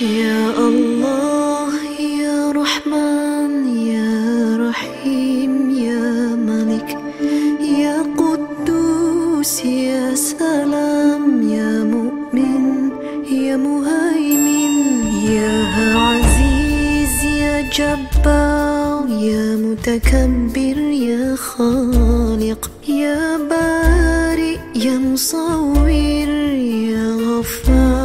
يا الله يا رحمن يا رحيم يا ملك يا قدوس يا سلام يا مؤمن يا مهيمن يا عزيز يا جبار يا متكبر يا خالق يا بارئ يا مصور يا غفار.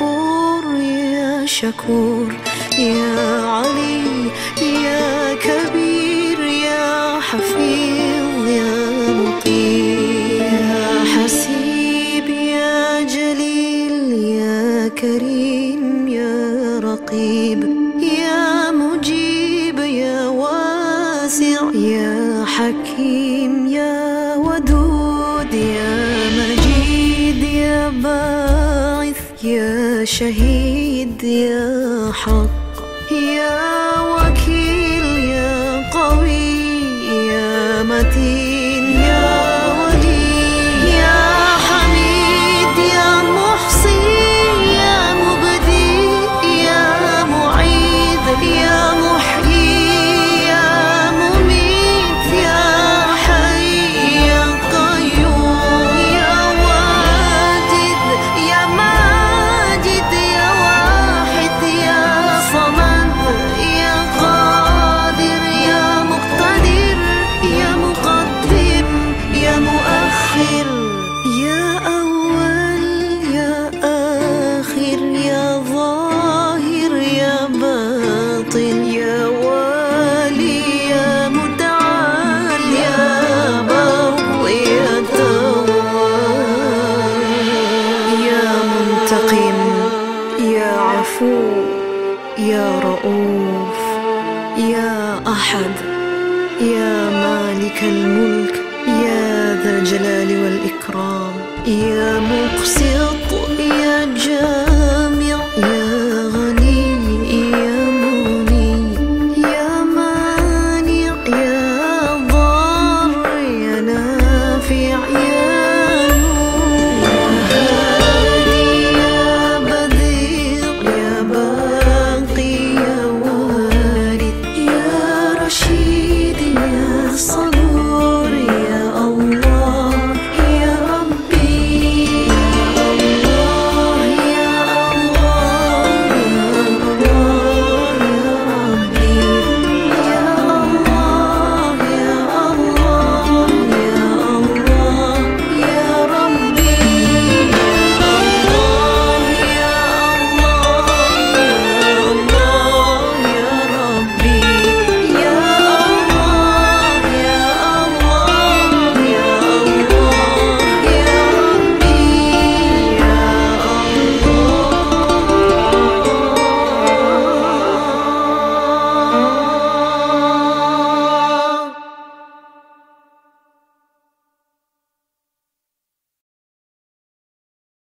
غفور يا شكور يا علي يا كبير يا حفيظ يا مقيم يا حسيب يا جليل يا كريم يا رقيب يا مجيب يا واسع يا حكيم يا ودود يا مجيد يا باعث يا شهيد يا حق يا وكيل يا رؤوف يا أحد يا مالك الملك يا ذا الجلال والإكرام يا مقسط